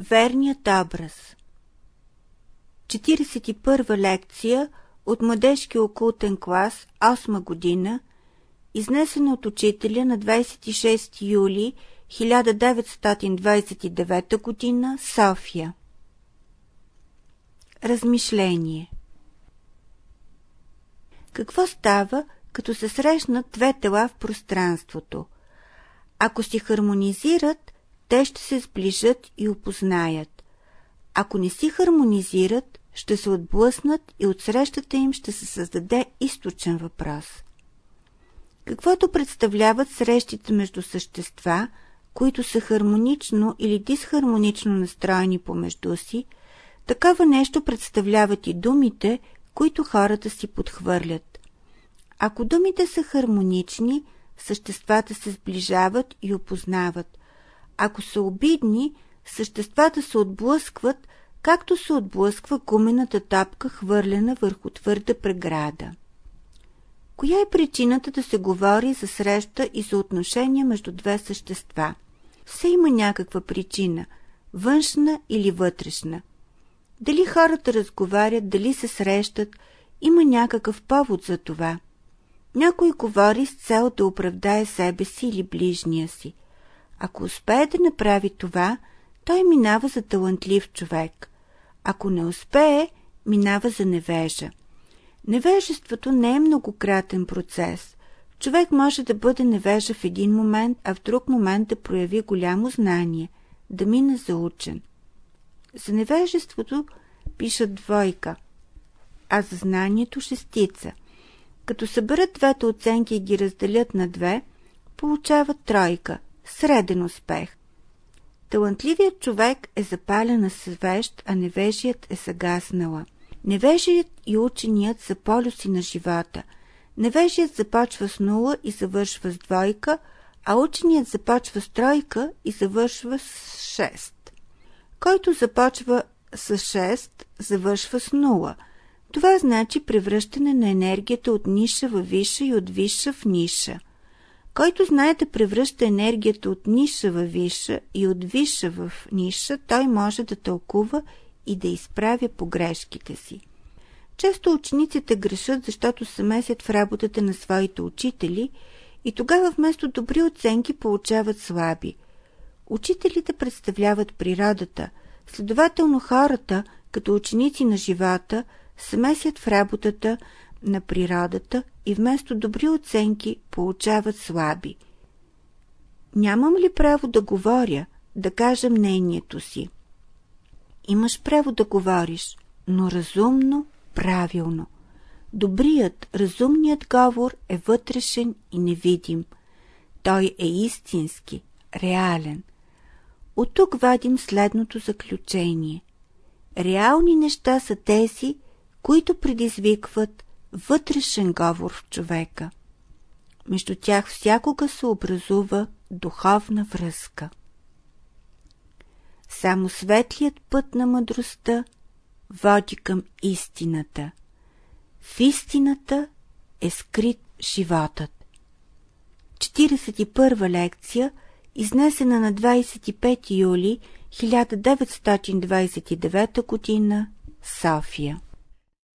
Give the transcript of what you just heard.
Верният образ 41 лекция от младежки окултен клас, 8 година, изнесена от учителя на 26 юли 1929 година, София. Размишление Какво става, като се срещнат две тела в пространството? Ако си хармонизират, те ще се сближат и опознаят. Ако не си хармонизират, ще се отблъснат и от срещата им ще се създаде източен въпрос. Каквото представляват срещите между същества, които са хармонично или дисхармонично настроени помежду си, такова нещо представляват и думите, които хората си подхвърлят. Ако думите са хармонични, съществата се сближават и опознават. Ако са обидни, съществата се отблъскват, както се отблъсква гумената топка, хвърлена върху твърда преграда. Коя е причината да се говори за среща и за отношения между две същества? Все има някаква причина – външна или вътрешна. Дали хората разговарят, дали се срещат, има някакъв повод за това. Някой говори с цел да оправдае себе си или ближния си. Ако успее да направи това, той минава за талантлив човек. Ако не успее, минава за невежа. Невежеството не е многократен процес. Човек може да бъде невежа в един момент, а в друг момент да прояви голямо знание, да мине за учен. За невежеството пишат двойка, а за знанието шестица. Като съберат двете оценки и ги разделят на две, получават тройка, среден успех. Талантливият човек е запален на свещ, а невежият е загаснала. Невежият и ученият са полюси на живота. Невежият започва с нула и завършва с двойка, а ученият започва с тройка и завършва с шест. Който започва с 6, завършва с нула. Това значи превръщане на енергията от ниша в виша и от виша в ниша. Който знае да превръща енергията от ниша в виша и от виша в ниша, той може да тълкува и да изправя погрешките си. Често учениците грешат, защото се месят в работата на своите учители и тогава вместо добри оценки получават слаби. Учителите представляват природата, следователно хората, като ученици на живота, се месят в работата на природата и вместо добри оценки получават слаби. Нямам ли право да говоря, да кажа мнението си? Имаш право да говориш, но разумно, правилно. Добрият, разумният говор е вътрешен и невидим. Той е истински, реален. От тук вадим следното заключение. Реални неща са тези, които предизвикват вътрешен говор в човека. Между тях всякога се образува духовна връзка. Само светлият път на мъдростта води към истината. В истината е скрит животът. 41 лекция, изнесена на 25 юли 1929 г. София